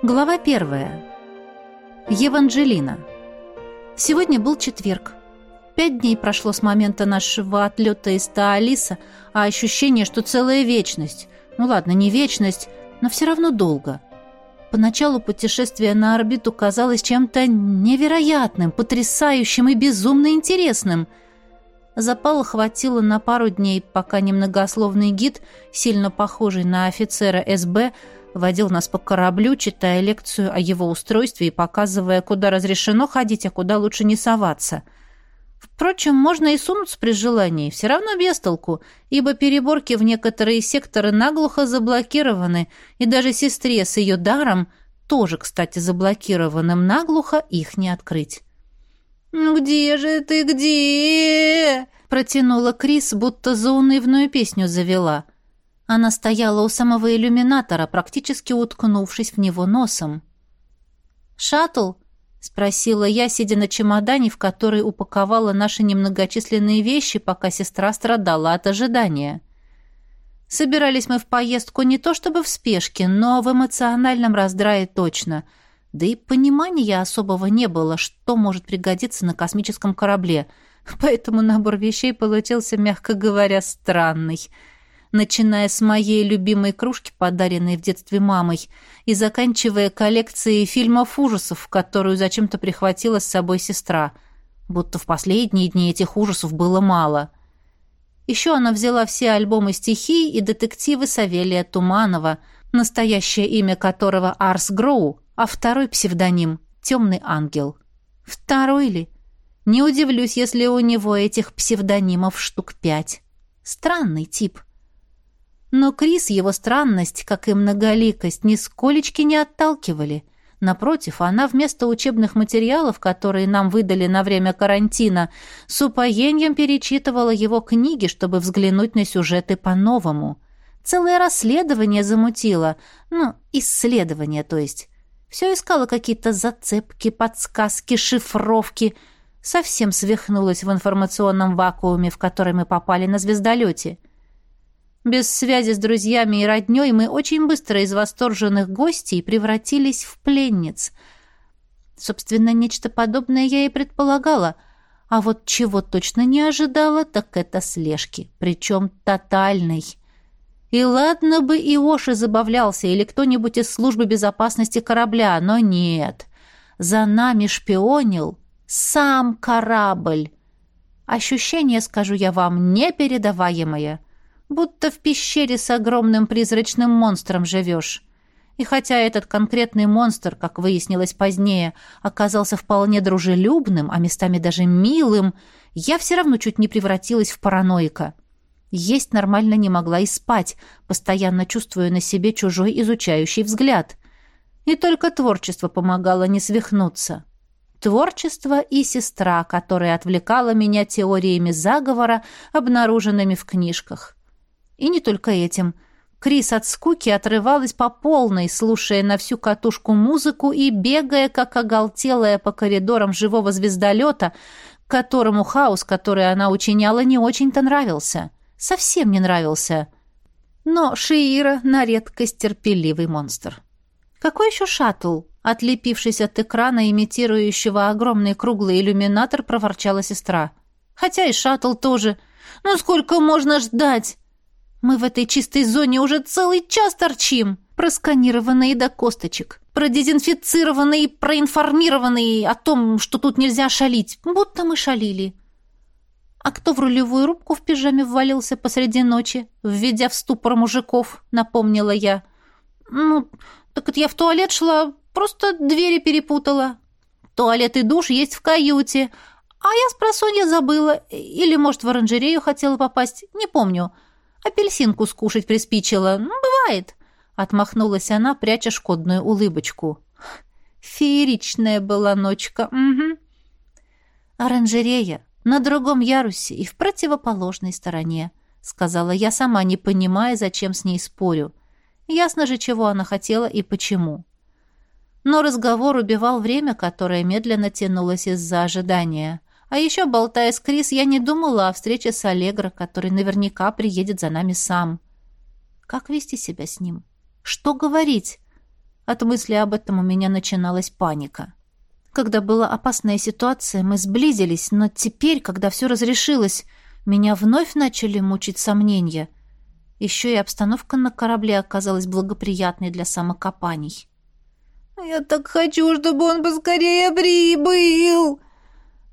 Глава первая. Еванжелина. Сегодня был четверг. Пять дней прошло с момента нашего отлета из Таалиса, а ощущение, что целая вечность. Ну ладно, не вечность, но все равно долго. Поначалу путешествие на орбиту казалось чем-то невероятным, потрясающим и безумно интересным. Запала хватило на пару дней, пока немногословный гид, сильно похожий на офицера СБ, водил нас по кораблю, читая лекцию о его устройстве и показывая, куда разрешено ходить, а куда лучше не соваться. Впрочем, можно и сунуться при желании, все равно без толку, ибо переборки в некоторые секторы наглухо заблокированы, и даже сестре с ее даром, тоже, кстати, заблокированным наглухо, их не открыть. «Ну где же ты, где?» протянула Крис, будто заунывную песню завела – она стояла у самого иллюминатора, практически уткнувшись в него носом. «Шаттл?» — спросила я, сидя на чемодане, в который упаковала наши немногочисленные вещи, пока сестра страдала от ожидания. Собирались мы в поездку не то чтобы в спешке, но в эмоциональном раздрае точно. Да и понимания особого не было, что может пригодиться на космическом корабле. Поэтому набор вещей получился, мягко говоря, странный — начиная с моей любимой кружки, подаренной в детстве мамой, и заканчивая коллекцией фильмов ужасов, которую зачем-то прихватила с собой сестра, будто в последние дни этих ужасов было мало. Еще она взяла все альбомы стихий и детективы Савелия Туманова, настоящее имя которого Арс Гроу, а второй псевдоним — «Темный ангел». Второй ли? Не удивлюсь, если у него этих псевдонимов штук пять. Странный тип. Но Крис его странность, как и многоликость, нисколечки не отталкивали. Напротив, она вместо учебных материалов, которые нам выдали на время карантина, с упоением перечитывала его книги, чтобы взглянуть на сюжеты по-новому. Целое расследование замутило. Ну, исследование, то есть. Все искала какие-то зацепки, подсказки, шифровки. Совсем свихнулась в информационном вакууме, в который мы попали на звездолете. Без связи с друзьями и роднёй мы очень быстро из восторженных гостей превратились в пленниц. Собственно, нечто подобное я и предполагала. А вот чего точно не ожидала, так это слежки, причем тотальной. И ладно бы Иоши забавлялся или кто-нибудь из службы безопасности корабля, но нет. За нами шпионил сам корабль. Ощущение, скажу я вам, непередаваемое будто в пещере с огромным призрачным монстром живешь. И хотя этот конкретный монстр, как выяснилось позднее, оказался вполне дружелюбным, а местами даже милым, я все равно чуть не превратилась в параноика. Есть нормально не могла и спать, постоянно чувствуя на себе чужой изучающий взгляд. И только творчество помогало не свихнуться. Творчество и сестра, которая отвлекала меня теориями заговора, обнаруженными в книжках. И не только этим. Крис от скуки отрывалась по полной, слушая на всю катушку музыку и бегая, как оголтелая по коридорам живого звездолета, которому хаос, который она учиняла, не очень-то нравился. Совсем не нравился. Но Шиира на редкость терпеливый монстр. Какой еще шаттл? Отлепившись от экрана, имитирующего огромный круглый иллюминатор, проворчала сестра. Хотя и шаттл тоже. Ну сколько можно ждать? Мы в этой чистой зоне уже целый час торчим, просканированные до косточек, продезинфицированные проинформированные о том, что тут нельзя шалить, будто мы шалили. А кто в рулевую рубку в пижаме ввалился посреди ночи, введя в ступор мужиков, напомнила я. Ну, так это я в туалет шла, просто двери перепутала. Туалет и душ есть в каюте, а я с просонья забыла, или, может, в оранжерею хотела попасть, не помню. — Апельсинку скушать приспичило. Ну, бывает. Отмахнулась она, пряча шкодную улыбочку. Фееричная была ночка. Угу. Оранжерея на другом ярусе и в противоположной стороне, сказала я сама, не понимая, зачем с ней спорю. Ясно же, чего она хотела и почему. Но разговор убивал время, которое медленно тянулось из-за ожидания. А еще, болтая с Крис, я не думала о встрече с Аллегро, который наверняка приедет за нами сам. Как вести себя с ним? Что говорить? От мысли об этом у меня начиналась паника. Когда была опасная ситуация, мы сблизились, но теперь, когда все разрешилось, меня вновь начали мучить сомнения. Еще и обстановка на корабле оказалась благоприятной для самокопаний. «Я так хочу, чтобы он поскорее прибыл!»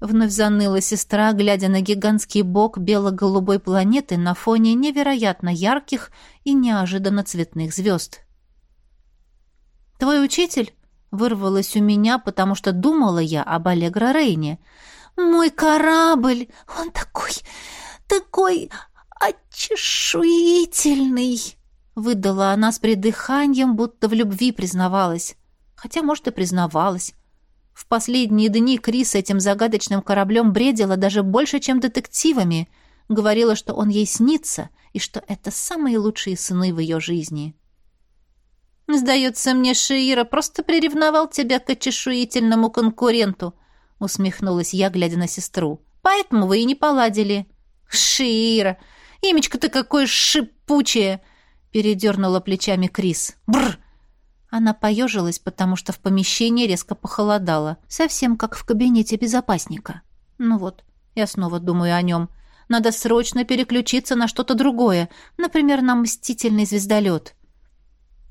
Вновь заныла сестра, глядя на гигантский бок бело-голубой планеты на фоне невероятно ярких и неожиданно цветных звезд. «Твой учитель?» — вырвалось у меня, потому что думала я об Аллегро Рейне. «Мой корабль! Он такой... такой... очешуительный!» Выдала она с придыханием, будто в любви признавалась. Хотя, может, и признавалась. В последние дни Крис этим загадочным кораблем бредила даже больше, чем детективами. Говорила, что он ей снится, и что это самые лучшие сны в ее жизни. «Сдается мне, Шиира просто приревновал тебя к очешуительному конкуренту», — усмехнулась я, глядя на сестру. «Поэтому вы и не поладили». «Шиира! Имечко-то какое шипучее!» — передернула плечами Крис. «Бррр!» Она поежилась, потому что в помещении резко похолодало, совсем как в кабинете безопасника. «Ну вот, я снова думаю о нем. Надо срочно переключиться на что-то другое, например, на мстительный звездолет».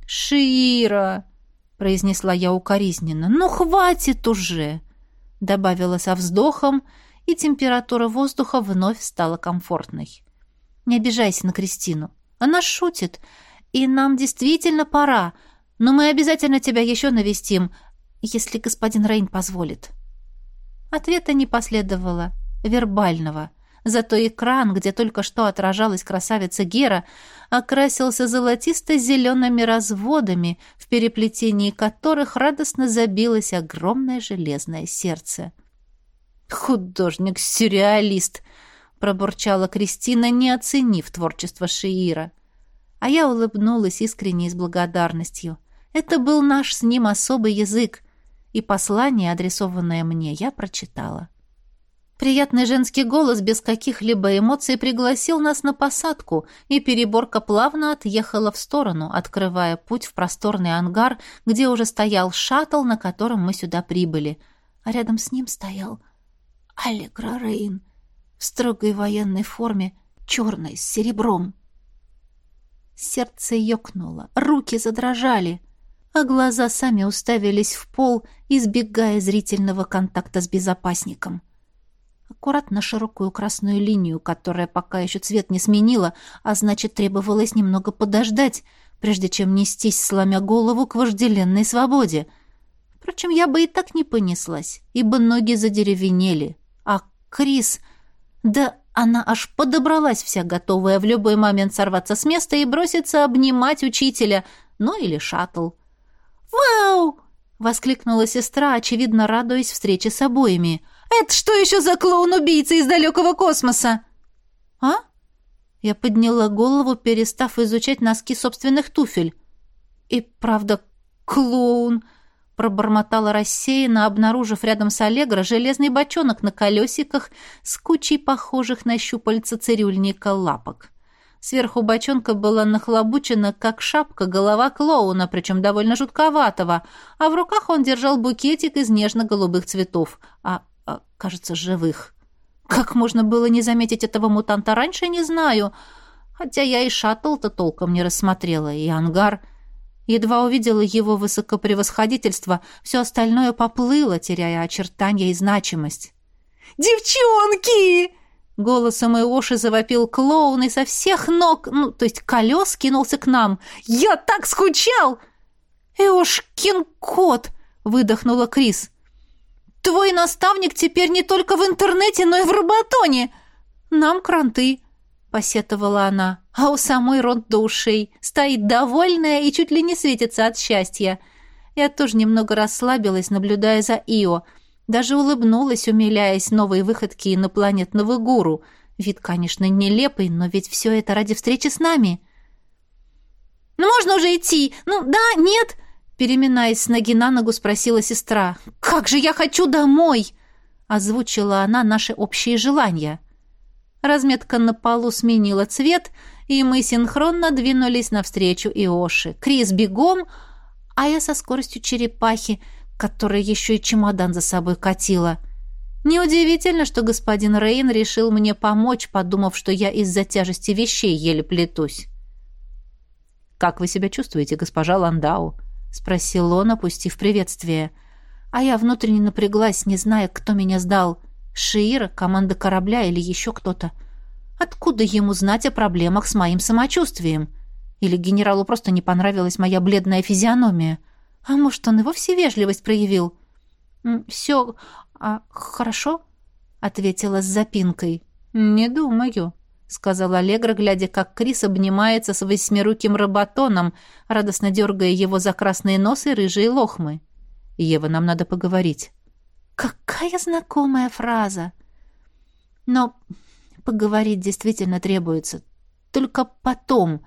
«Шира!» — произнесла я укоризненно. «Ну, хватит уже!» — добавила со вздохом, и температура воздуха вновь стала комфортной. «Не обижайся на Кристину. Она шутит, и нам действительно пора, но мы обязательно тебя еще навестим, если господин Рейн позволит». Ответа не последовало, вербального — Зато экран, где только что отражалась красавица Гера, окрасился золотисто-зелеными разводами, в переплетении которых радостно забилось огромное железное сердце. «Художник-сюрреалист!» — пробурчала Кристина, не оценив творчество Шиира. А я улыбнулась искренне и с благодарностью. Это был наш с ним особый язык, и послание, адресованное мне, я прочитала. Приятный женский голос без каких-либо эмоций пригласил нас на посадку, и переборка плавно отъехала в сторону, открывая путь в просторный ангар, где уже стоял шаттл, на котором мы сюда прибыли. А рядом с ним стоял Аллегра Рейн в строгой военной форме, черной, с серебром. Сердце ёкнуло, руки задрожали, а глаза сами уставились в пол, избегая зрительного контакта с безопасником. — аккуратно широкую красную линию, которая пока еще цвет не сменила, а значит, требовалось немного подождать, прежде чем нестись, сломя голову к вожделенной свободе. Впрочем, я бы и так не понеслась, ибо ноги задеревенели. А Крис... Да она аж подобралась вся, готовая в любой момент сорваться с места и броситься обнимать учителя, ну или шаттл. Воскликнула сестра, очевидно радуясь встрече с обоими — «Это что еще за клоун-убийца из далекого космоса?» «А?» Я подняла голову, перестав изучать носки собственных туфель. «И правда, клоун!» пробормотала рассеянно, обнаружив рядом с Аллегро железный бочонок на колесиках с кучей похожих на щупальца цирюльника лапок. Сверху бочонка была нахлобучена, как шапка, голова клоуна, причем довольно жутковатого, а в руках он держал букетик из нежно-голубых цветов, а а, кажется, живых. Как можно было не заметить этого мутанта раньше, не знаю. Хотя я и шаттл-то толком не рассмотрела, и ангар. Едва увидела его высокопревосходительство, все остальное поплыло, теряя очертания и значимость. «Девчонки!» Голосом Иоши завопил клоун и со всех ног, ну, то есть колес, кинулся к нам. «Я так скучал!» «Эошкин кот!» — выдохнула Крис. Твой наставник теперь не только в интернете, но и в роботоне. Нам кранты, посетовала она, а у самой рот до ушей, стоит довольная и чуть ли не светится от счастья. Я тоже немного расслабилась, наблюдая за Ио, даже улыбнулась, умиляясь новой выходке инопланетного гуру. Вид, конечно, нелепый, но ведь все это ради встречи с нами. «Ну, можно уже идти! Ну, да, нет!» Переминаясь с ноги на ногу, спросила сестра. «Как же я хочу домой!» Озвучила она наши общие желания. Разметка на полу сменила цвет, и мы синхронно двинулись навстречу Иоши. Крис бегом, а я со скоростью черепахи, которая еще и чемодан за собой катила. Неудивительно, что господин Рейн решил мне помочь, подумав, что я из-за тяжести вещей еле плетусь. «Как вы себя чувствуете, госпожа Ландау?» — спросил он, опустив приветствие. А я внутренне напряглась, не зная, кто меня сдал. Шиира, команда корабля или еще кто-то. Откуда ему знать о проблемах с моим самочувствием? Или генералу просто не понравилась моя бледная физиономия? А может, он и вовсе вежливость проявил? «Все а, хорошо?» — ответила с запинкой. «Не думаю», — сказал Аллегра, глядя, как Крис обнимается с восьмируким роботоном, радостно дергая его за красные носы и рыжие лохмы. «Ева, нам надо поговорить». «Какая знакомая фраза!» «Но поговорить действительно требуется. Только потом,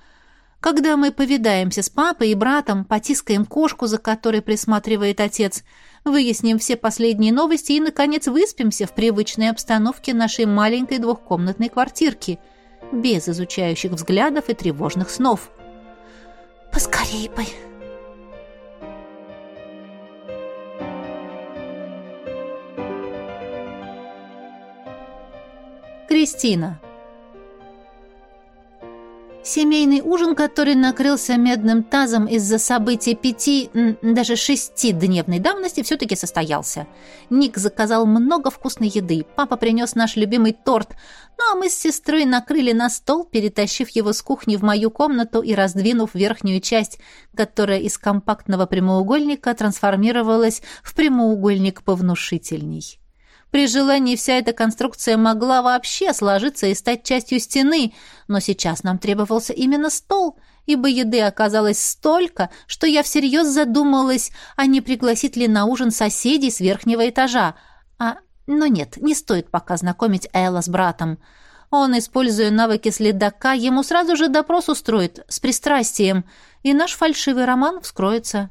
когда мы повидаемся с папой и братом, потискаем кошку, за которой присматривает отец, выясним все последние новости и, наконец, выспимся в привычной обстановке нашей маленькой двухкомнатной квартирки, без изучающих взглядов и тревожных снов. «Поскорей бы!» Кристина Семейный ужин, который накрылся медным тазом из-за событий пяти, даже шестидневной давности, все-таки состоялся. Ник заказал много вкусной еды, папа принес наш любимый торт, ну а мы с сестрой накрыли на стол, перетащив его с кухни в мою комнату и раздвинув верхнюю часть, которая из компактного прямоугольника трансформировалась в прямоугольник повнушительней. При желании вся эта конструкция могла вообще сложиться и стать частью стены, но сейчас нам требовался именно стол, ибо еды оказалось столько, что я всерьез задумалась, а не пригласить ли на ужин соседей с верхнего этажа. А, но нет, не стоит пока знакомить Элла с братом. Он, используя навыки следака, ему сразу же допрос устроит с пристрастием, и наш фальшивый роман вскроется.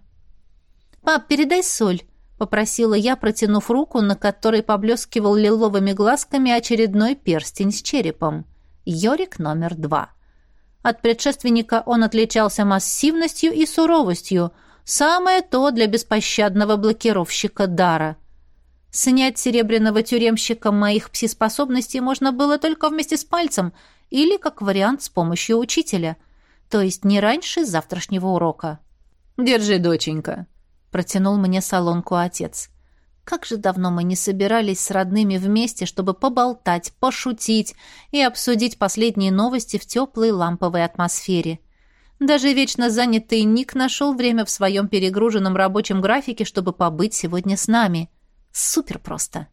«Пап, передай соль», — попросила я, протянув руку, на которой поблескивал лиловыми глазками очередной перстень с черепом. Йорик номер два. От предшественника он отличался массивностью и суровостью, самое то для беспощадного блокировщика дара. Снять серебряного тюремщика моих пси-способностей можно было только вместе с пальцем или, как вариант, с помощью учителя, то есть не раньше завтрашнего урока. «Держи, доченька», протянул мне солонку отец. Как же давно мы не собирались с родными вместе, чтобы поболтать, пошутить и обсудить последние новости в теплой ламповой атмосфере. Даже вечно занятый Ник нашел время в своем перегруженном рабочем графике, чтобы побыть сегодня с нами. Супер просто.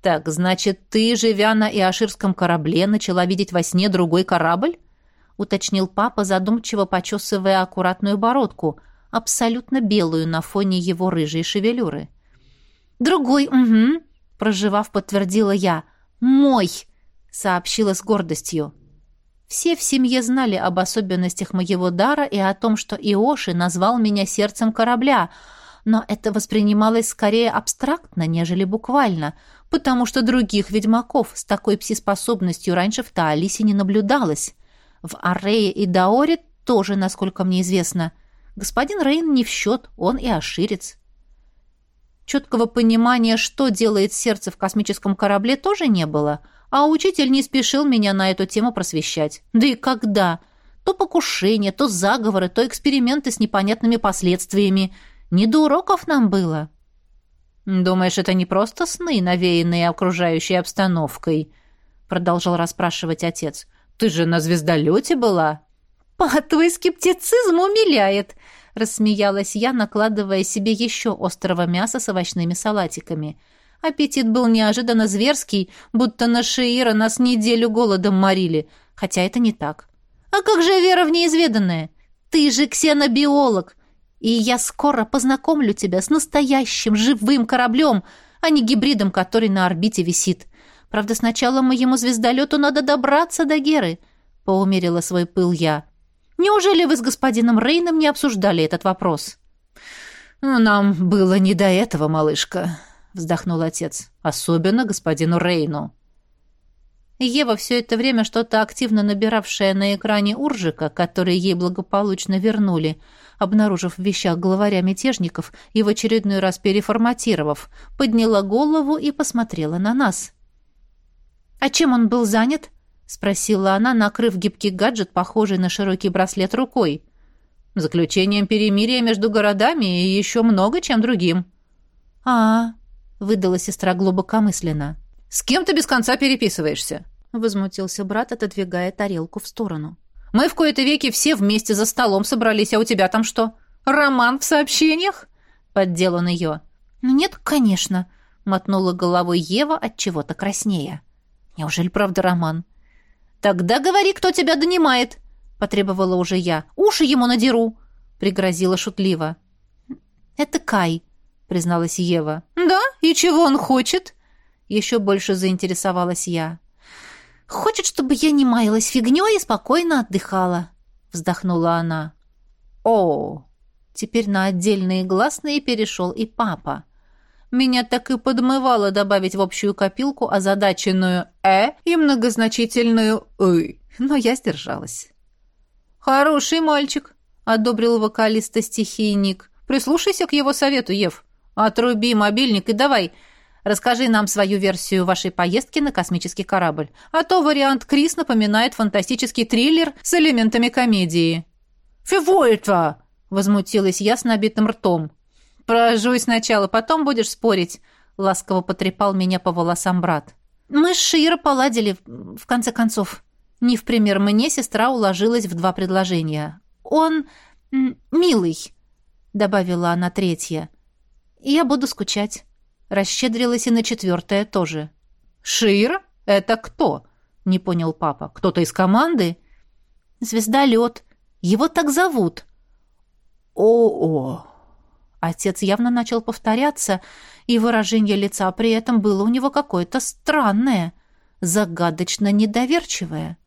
«Так, значит, ты, живя на Иоширском корабле, начала видеть во сне другой корабль?» — уточнил папа, задумчиво почесывая аккуратную бородку — абсолютно белую на фоне его рыжей шевелюры. «Другой, угу», — проживав, подтвердила я. «Мой», — сообщила с гордостью. Все в семье знали об особенностях моего дара и о том, что Иоши назвал меня сердцем корабля, но это воспринималось скорее абстрактно, нежели буквально, потому что других ведьмаков с такой псиспособностью раньше в Таалисе не наблюдалось. В Арее и Даоре тоже, насколько мне известно. Господин Рейн не в счет, он и оширец. Четкого понимания, что делает сердце в космическом корабле, тоже не было, а учитель не спешил меня на эту тему просвещать. Да и когда? То покушения, то заговоры, то эксперименты с непонятными последствиями. Не до уроков нам было. «Думаешь, это не просто сны, навеянные окружающей обстановкой?» Продолжал расспрашивать отец. «Ты же на звездолете была?» «Па, твой скептицизм умиляет!» — рассмеялась я, накладывая себе еще острого мяса с овощными салатиками. Аппетит был неожиданно зверский, будто на Шиира нас неделю голодом морили, хотя это не так. «А как же вера в неизведанное? Ты же ксенобиолог, и я скоро познакомлю тебя с настоящим живым кораблем, а не гибридом, который на орбите висит. Правда, сначала моему звездолету надо добраться до Геры», — поумерила свой пыл я. Неужели вы с господином Рейном не обсуждали этот вопрос? Нам было не до этого, малышка, вздохнул отец. Особенно господину Рейну. Ева, все это время что-то активно набиравшая на экране Уржика, который ей благополучно вернули, обнаружив в вещах главаря мятежников и в очередной раз переформатировав, подняла голову и посмотрела на нас. «А чем он был занят?» — спросила она, накрыв гибкий гаджет, похожий на широкий браслет рукой. «Заключением перемирия между городами и еще много чем другим». «А-а», — выдала сестра глубокомысленно. «С кем ты без конца переписываешься?» — возмутился брат, отодвигая тарелку в сторону. «Мы в кои-то веки все вместе за столом собрались, а у тебя там что? Роман в сообщениях?» — поддел он ее. «Ну нет, конечно», — мотнула головой Ева от чего-то краснея. «Неужели правда роман?» «Тогда говори, кто тебя донимает», — потребовала уже я. «Уши ему надеру», — пригрозила шутливо. «Это Кай», — призналась Ева. «Да? И чего он хочет?» Еще больше заинтересовалась я. «Хочет, чтобы я не маялась фигней и спокойно отдыхала», — вздохнула она. «О!» Теперь на отдельные гласные перешел и папа. Меня так и подмывало добавить в общую копилку озадаченную «э» и многозначительную «ы», но я сдержалась. «Хороший мальчик», — одобрил вокалиста стихийник. «Прислушайся к его совету, Ев. Отруби мобильник и давай Расскажи нам свою версию вашей поездки на космический корабль. А то вариант Крис напоминает фантастический триллер с элементами комедии». «Фиво это?» — возмутилась я с набитым ртом. «Прожуй сначала, потом будешь спорить», — ласково потрепал меня по волосам брат. «Мы с Широ поладили, в конце концов». Не в пример мне сестра уложилась в два предложения. «Он милый», — добавила она третье. «Я буду скучать». Расщедрилась и на четвертое тоже. «Шир? Это кто?» — не понял папа. «Кто-то из команды?» «Звездолет. Его так зовут». «О-о!» Отец явно начал повторяться, и выражение лица при этом было у него какое-то странное, загадочно недоверчивое.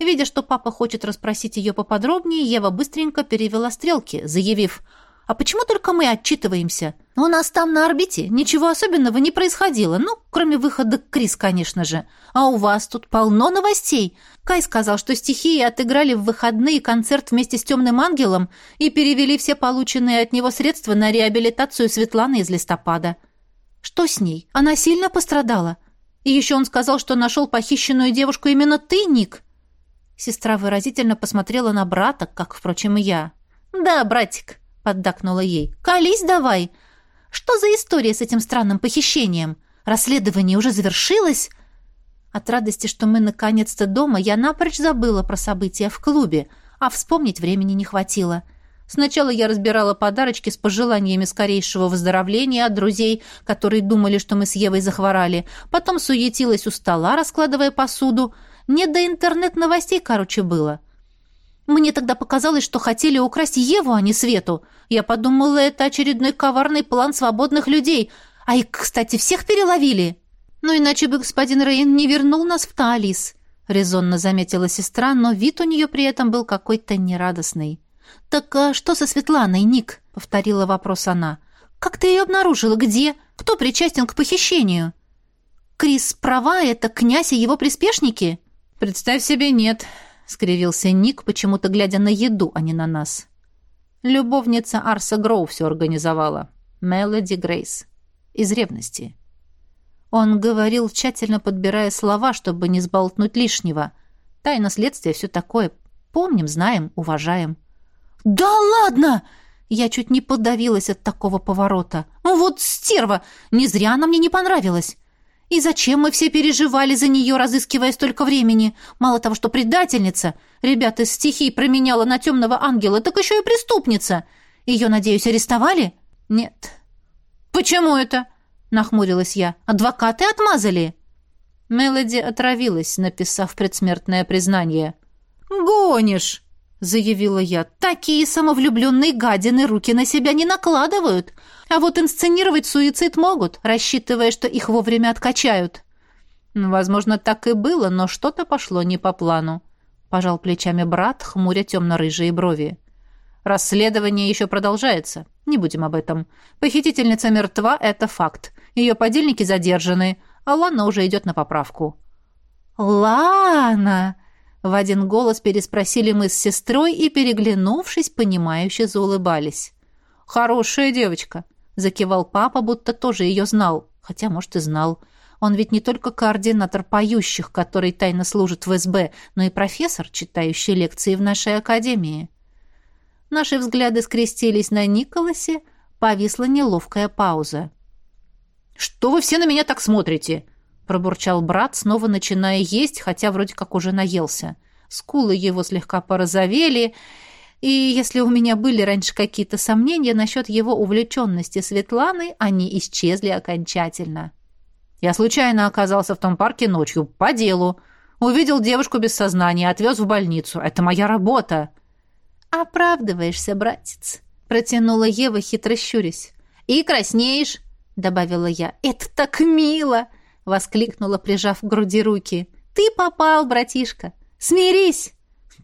Видя, что папа хочет расспросить ее поподробнее, Ева быстренько перевела стрелки, заявив «А почему только мы отчитываемся? У нас там на орбите ничего особенного не происходило, ну, кроме выхода Крис, конечно же. А у вас тут полно новостей. Кай сказал, что стихии отыграли в выходные концерт вместе с Темным Ангелом и перевели все полученные от него средства на реабилитацию Светланы из листопада. Что с ней? Она сильно пострадала? И еще он сказал, что нашел похищенную девушку именно ты, Ник. Сестра выразительно посмотрела на брата, как, впрочем, и я. «Да, братик», — поддакнула ей. «Колись давай!» Что за история с этим странным похищением? Расследование уже завершилось?» От радости, что мы наконец-то дома, я напрочь забыла про события в клубе, а вспомнить времени не хватило. Сначала я разбирала подарочки с пожеланиями скорейшего выздоровления от друзей, которые думали, что мы с Евой захворали. Потом суетилась у стола, раскладывая посуду. Не до интернет-новостей, короче, было. Мне тогда показалось, что хотели украсть Еву, а не Свету. Я подумала, это очередной коварный план свободных людей. А их, кстати, всех переловили. Но иначе бы господин Рейн не вернул нас в Таалис, резонно заметила сестра, но вид у нее при этом был какой-то нерадостный. Так а что со Светланой, Ник? повторила вопрос она. Как ты ее обнаружила? Где? Кто причастен к похищению? Крис права, это князь и его приспешники? Представь себе, нет. — скривился Ник, почему-то глядя на еду, а не на нас. Любовница Арса Гроу все организовала. Мелоди Грейс. Из ревности. Он говорил, тщательно подбирая слова, чтобы не сболтнуть лишнего. Тайна следствия, все такое. Помним, знаем, уважаем. «Да ладно!» Я чуть не подавилась от такого поворота. «Вот стерва! Не зря она мне не понравилась. И зачем мы все переживали за нее, разыскивая столько времени? Мало того, что предательница, ребята из стихий променяла на темного ангела, так еще и преступница. Ее, надеюсь, арестовали? Нет. Почему это? Нахмурилась я. Адвокаты отмазали. Мелоди отравилась, написав предсмертное признание. «Гонишь!» — заявила я. «Такие самовлюбленные гадины руки на себя не накладывают. А вот инсценировать суицид могут, рассчитывая, что их вовремя откачают». «Возможно, так и было, но что-то пошло не по плану», — пожал плечами брат, хмуря темно-рыжие брови. «Расследование еще продолжается. Не будем об этом. Похитительница мертва — это факт. Ее подельники задержаны, а Ланна уже идет на поправку». «Лана!» — в один голос переспросили мы с сестрой и, переглянувшись, понимающе заулыбались. «Хорошая девочка», — закивал папа, будто тоже ее знал. Хотя, может, и знал. Он ведь не только координатор поющих, который тайно служит в СБ, но и профессор, читающий лекции в нашей академии. Наши взгляды скрестились на Николасе, повисла неловкая пауза. «Что вы все на меня так смотрите?» Пробурчал брат, снова начиная есть, хотя вроде как уже наелся. Скулы его слегка порозовели, и если у меня были раньше какие-то сомнения насчет его увлеченности Светланой, они исчезли окончательно. Я случайно оказался в том парке ночью, по делу. Увидел девушку без сознания, отвез в больницу. Это моя работа. «Оправдываешься, братец», — протянула Ева, хитро щурясь. «И краснеешь», — добавила я. «Это так мило!» — воскликнула, прижав к груди руки. «Ты попал, братишка! Смирись!»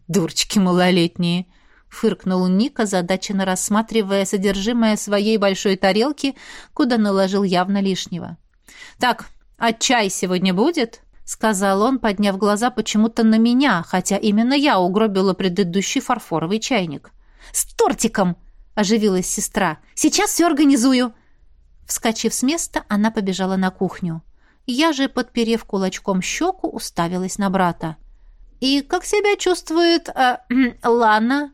«Дурочки малолетние!» — фыркнул Ника, задаченно рассматривая содержимое своей большой тарелки, куда наложил явно лишнего. «Так, а чай сегодня будет?» — сказал он, подняв глаза почему-то на меня, хотя именно я угробила предыдущий фарфоровый чайник. «С тортиком!» — оживилась сестра. «Сейчас все организую!» Вскочив с места, она побежала на кухню. Я же, подперев кулачком щеку, уставилась на брата. «И как себя чувствует э, Лана?»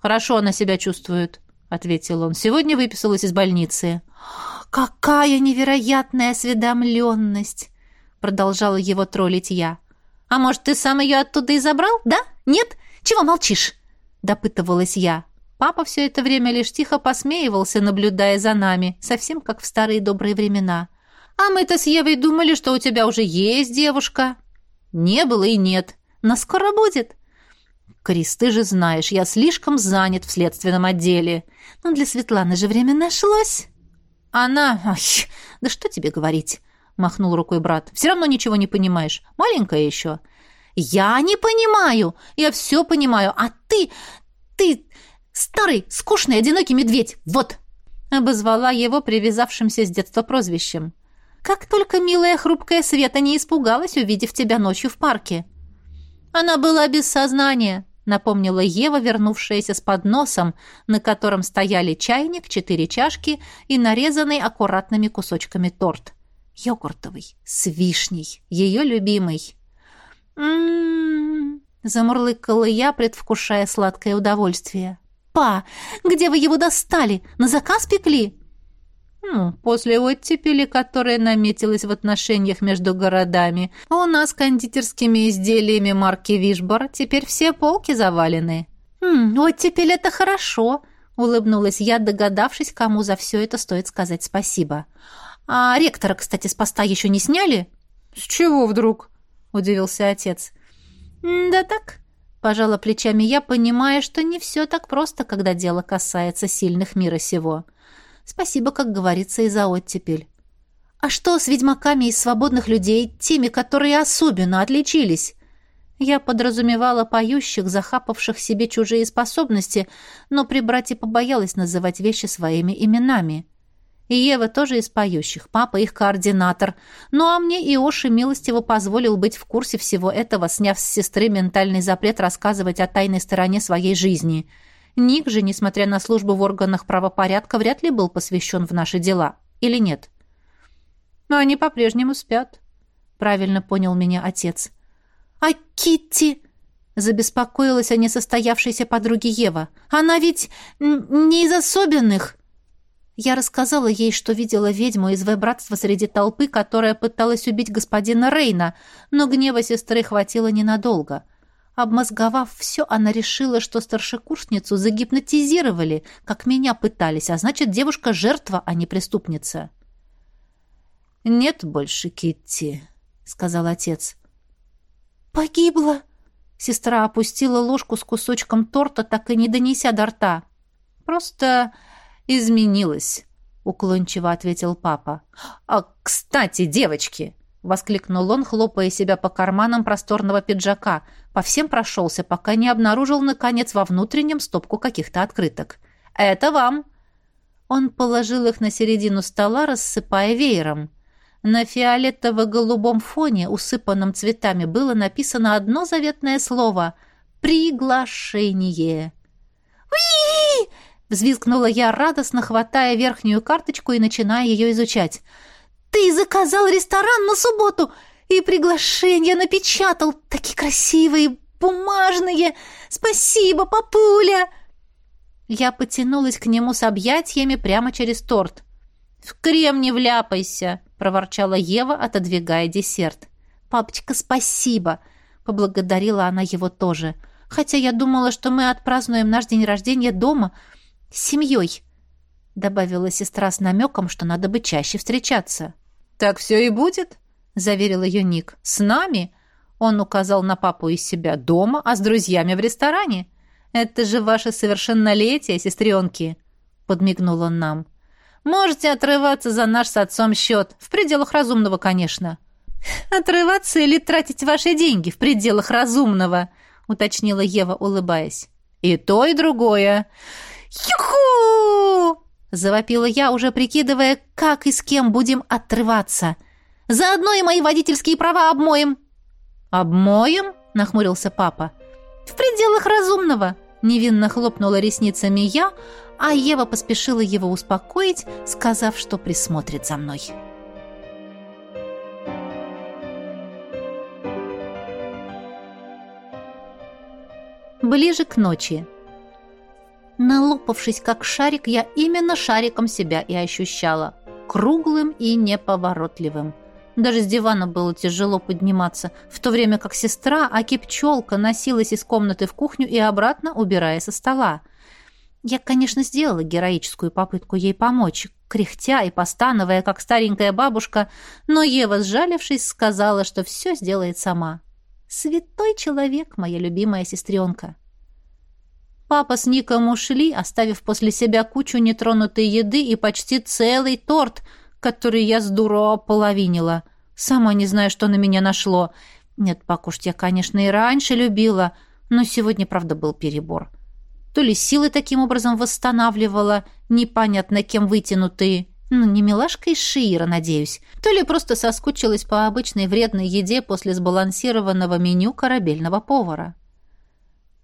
«Хорошо она себя чувствует», — ответил он. «Сегодня выписалась из больницы». «Какая невероятная осведомленность!» — продолжала его троллить я. «А может, ты сам ее оттуда и забрал, да? Нет? Чего молчишь?» — допытывалась я. Папа все это время лишь тихо посмеивался, наблюдая за нами, совсем как в старые добрые времена. А мы-то с Евой думали, что у тебя уже есть девушка. Не было и нет. Но скоро будет. Крис, ты же знаешь, я слишком занят в следственном отделе. Но для Светланы же время нашлось. Она... Ой, да что тебе говорить? Махнул рукой брат. Все равно ничего не понимаешь. Маленькая еще. Я не понимаю. Я все понимаю. А ты... Ты... Старый, скучный, одинокий медведь. Вот. Обозвала его привязавшимся с детства прозвищем. Как только милая хрупкая Света не испугалась, увидев тебя ночью в парке. Она была без сознания, напомнила Ева, вернувшаяся с подносом, на котором стояли чайник, четыре чашки и нарезанный аккуратными кусочками торт. Йогуртовый, с вишней, ее любимый. «М-м-м», замурлыкала я, предвкушая сладкое удовольствие. «Па, где вы его достали? На заказ пекли?» Ну, после оттепели, которая наметилась в отношениях между городами, у нас кондитерскими изделиями марки Вишбор теперь все полки завалены. «Хм, оттепель — это хорошо», — улыбнулась я, догадавшись, кому за все это стоит сказать спасибо. «А ректора, кстати, с поста еще не сняли?» «С чего вдруг?» — удивился отец. «Да так», — пожала плечами я, понимая, что не все так просто, когда дело касается сильных мира сего. «Да Спасибо, как говорится, и за оттепель. А что с ведьмаками из свободных людей, теми, которые особенно отличились? Я подразумевала поющих, захапавших себе чужие способности, но при брате побоялась называть вещи своими именами. И Ева тоже из поющих, папа их координатор. Ну а мне Иоши милостиво позволил быть в курсе всего этого, сняв с сестры ментальный запрет рассказывать о тайной стороне своей жизни — Ник же, несмотря на службу в органах правопорядка, вряд ли был посвящен в наши дела. Или нет? Но они по-прежнему спят. Правильно понял меня отец. А Китти... Забеспокоилась о несостоявшейся подруге Ева. «Она ведь не из особенных!» Я рассказала ей, что видела ведьму из братства среди толпы, которая пыталась убить господина Рейна, но гнева сестры хватило ненадолго. Обмозговав все, она решила, что старшекурсницу загипнотизировали, как меня пытались, а значит, девушка жертва, а не преступница. «Нет больше Китти», — сказал отец. «Погибла!» Сестра опустила ложку с кусочком торта, так и не донеся до рта. «Просто изменилась», — уклончиво ответил папа. «А, кстати, девочки!» — воскликнул он, хлопая себя по карманам просторного пиджака. По всем прошелся, пока не обнаружил, наконец, во внутреннем стопку каких-то открыток. «Это вам!» Он положил их на середину стола, рассыпая веером. На фиолетово-голубом фоне, усыпанном цветами, было написано одно заветное слово «Приглашение». «Уи!» — взвизгнула я, радостно хватая верхнюю карточку и начиная ее изучать. «Ты заказал ресторан на субботу и приглашения напечатал, такие красивые, бумажные! Спасибо, папуля!» Я потянулась к нему с объятиями прямо через торт. «В крем не вляпайся!» — проворчала Ева, отодвигая десерт. «Папочка, спасибо!» — поблагодарила она его тоже. «Хотя я думала, что мы отпразднуем наш день рождения дома с семьей», — добавила сестра с намеком, что надо бы чаще встречаться. «Так все и будет», — заверил ее Ник. «С нами?» Он указал на папу из себя дома, а с друзьями в ресторане. «Это же ваше совершеннолетие, сестренки!» — подмигнул он нам. «Можете отрываться за наш с отцом счет, в пределах разумного, конечно». «Отрываться или тратить ваши деньги в пределах разумного?» — уточнила Ева, улыбаясь. «И то, и другое». «Юху!» — завопила я, уже прикидывая, как и с кем будем отрываться. «Заодно и мои водительские права обмоем». «Обмоем?» — нахмурился папа. «В пределах разумного!» — невинно хлопнула ресницами я, а Ева поспешила его успокоить, сказав, что присмотрит за мной. Ближе к ночи. Налопавшись как шарик, я именно шариком себя и ощущала. Круглым и неповоротливым. Даже с дивана было тяжело подниматься, в то время как сестра, аки-пчелка, носилась из комнаты в кухню и обратно, убирая со стола. Я, конечно, сделала героическую попытку ей помочь, кряхтя и постановая, как старенькая бабушка, но Ева, сжалившись, сказала, что все сделает сама. «Святой человек, моя любимая сестренка!» Папа с Ником ушли, оставив после себя кучу нетронутой еды и почти целый торт — который я с дуру ополовинила. Сама не знаю, что на меня нашло. Нет, покушать я, конечно, и раньше любила, но сегодня, правда, был перебор. То ли силы таким образом восстанавливала, непонятно кем вытянутые, ну, не милашка из Шиира, надеюсь, то ли просто соскучилась по обычной вредной еде после сбалансированного меню корабельного повара.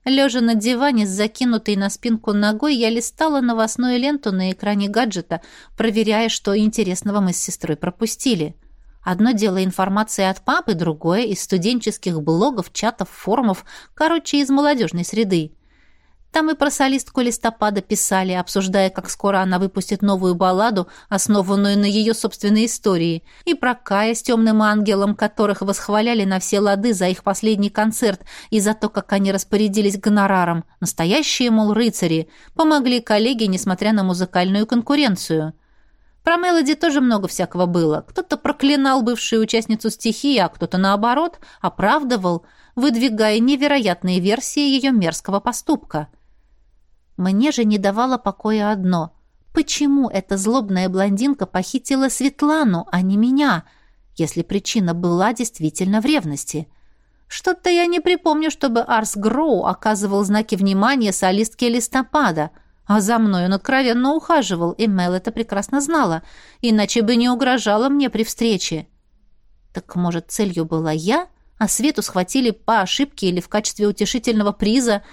Лежа на диване с закинутой на спинку ногой, я листала новостную ленту на экране гаджета, проверяя, что интересного мы с сестрой пропустили. Одно дело информация от папы, другое — из студенческих блогов, чатов, форумов, короче, из молодежной среды. Там и про солистку листопада писали, обсуждая, как скоро она выпустит новую балладу, основанную на ее собственной истории, и про Кая с темным ангелом, которых восхваляли на все лады за их последний концерт и за то, как они распорядились гонораром. Настоящие, мол, рыцари, помогли коллеге, несмотря на музыкальную конкуренцию. Про Мелоди тоже много всякого было. Кто-то проклинал бывшую участницу стихии, а кто-то, наоборот, оправдывал, выдвигая невероятные версии ее мерзкого поступка. Мне же не давало покоя одно. Почему эта злобная блондинка похитила Светлану, а не меня, если причина была действительно в ревности? Что-то я не припомню, чтобы Арс Гроу оказывал знаки внимания солистке листопада, а за мной он откровенно ухаживал, и Мел это прекрасно знала, иначе бы не угрожала мне при встрече. Так, может, целью была я, а Свету схватили по ошибке или в качестве утешительного приза —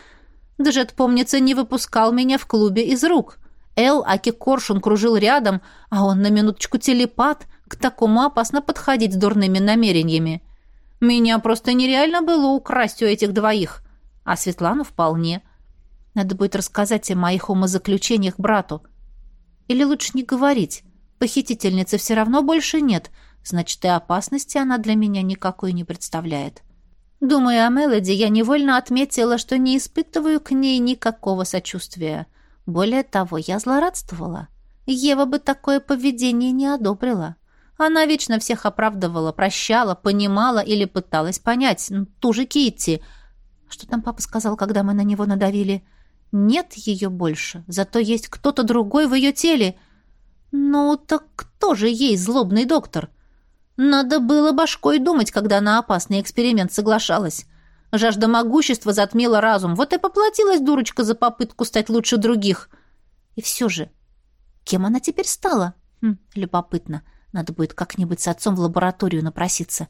Джет, помнится, не выпускал меня в клубе из рук. Эл Аки Коршун кружил рядом, а он на минуточку телепат. К такому опасно подходить с дурными намерениями. Меня просто нереально было украсть у этих двоих. А Светлану вполне. Надо будет рассказать о моих умозаключениях брату. Или лучше не говорить. Похитительницы все равно больше нет. Значит, и опасности она для меня никакой не представляет. Думая о Мелоди, я невольно отметила, что не испытываю к ней никакого сочувствия. Более того, я злорадствовала. Ева бы такое поведение не одобрила. Она вечно всех оправдывала, прощала, понимала или пыталась понять. Ту же Китти. Что там папа сказал, когда мы на него надавили? Нет ее больше, зато есть кто-то другой в ее теле. Ну, так кто же ей злобный доктор? — надо было башкой думать, когда на опасный эксперимент соглашалась. Жажда могущества затмила разум. Вот и поплатилась дурочка за попытку стать лучше других. И все же, кем она теперь стала? Хм, любопытно. Надо будет как-нибудь с отцом в лабораторию напроситься.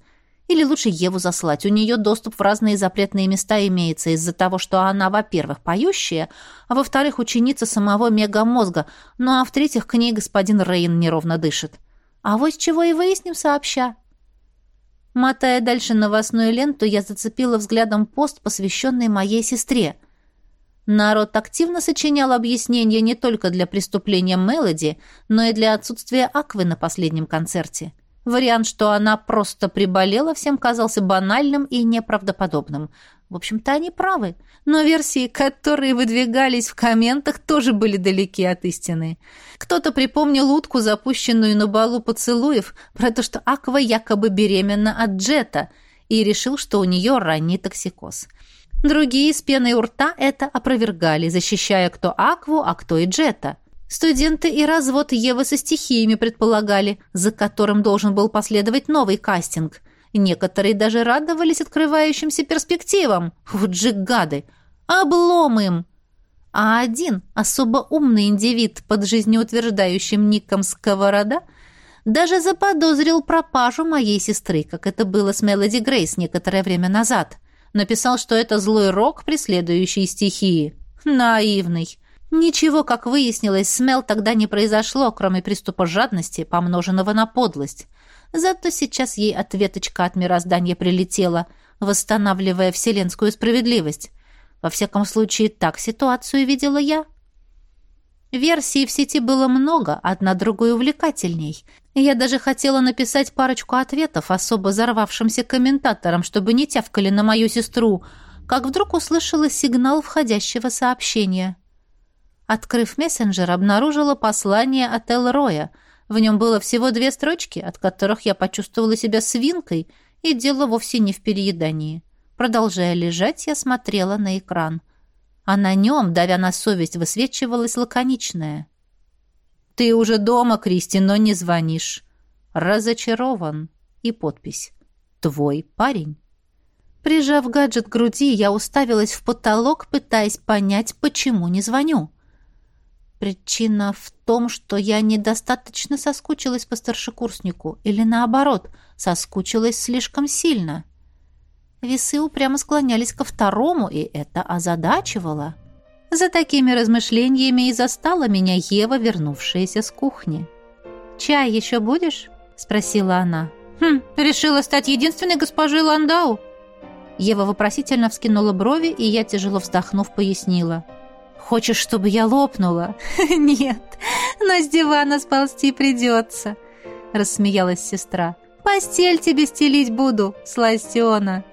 Или лучше Еву заслать. У нее доступ в разные запретные места имеется из-за того, что она, во-первых, поющая, а во-вторых, ученица самого мегамозга, ну а в-третьих, к ней господин Рейн неровно дышит. А вот чего и выясним сообща. Мотая дальше новостную ленту, я зацепила взглядом пост, посвященный моей сестре. Народ активно сочинял объяснения не только для преступления Мелоди, но и для отсутствия Аквы на последнем концерте. Вариант, что она просто приболела, всем казался банальным и неправдоподобным. В общем-то, они правы. Но версии, которые выдвигались в комментах, тоже были далеки от истины. Кто-то припомнил утку, запущенную на балу поцелуев, про то, что Аква якобы беременна от Джета, и решил, что у нее ранний токсикоз. Другие с пеной у рта это опровергали, защищая кто Акву, а кто и Джета. Студенты и развод Евы со стихиями предполагали, за которым должен был последовать новый кастинг. Некоторые даже радовались открывающимся перспективам. Вот же гады! Облом им! А один, особо умный индивид под жизнеутверждающим ником Сковорода, даже заподозрил пропажу моей сестры, как это было с Мелоди Грейс некоторое время назад. Написал, что это злой рок, преследующий стихии. Наивный. Ничего, как выяснилось, с Мел тогда не произошло, кроме приступа жадности, помноженного на подлость. Зато сейчас ей ответочка от мироздания прилетела, восстанавливая вселенскую справедливость. Во всяком случае, так ситуацию видела я. Версий в сети было много, одна другой увлекательней. Я даже хотела написать парочку ответов особо взорвавшимся комментаторам, чтобы не тявкали на мою сестру, как вдруг услышала сигнал входящего сообщения. Открыв мессенджер, обнаружила послание от Элроя. В нем было всего две строчки, от которых я почувствовала себя свинкой, и дело вовсе не в переедании. Продолжая лежать, я смотрела на экран. А на нем, давя на совесть, высвечивалось лаконичное. «Ты уже дома, Кристи, но не звонишь. Разочарован». И подпись. «Твой парень». Прижав гаджет к груди, я уставилась в потолок, пытаясь понять, почему не звоню. Причина в том, что я недостаточно соскучилась по старшекурснику, или наоборот, соскучилась слишком сильно. Весы упрямо склонялись ко второму, и это озадачивало. За такими размышлениями и застала меня Ева, вернувшаяся с кухни. «Чай еще будешь?» — спросила она. «Хм, решила стать единственной госпожой Ландау?» Ева вопросительно вскинула брови, и я, тяжело вздохнув, пояснила. Хочешь, чтобы я лопнула? Нет, но с дивана сползти придется, рассмеялась сестра. Постель тебе стелить буду, сластена.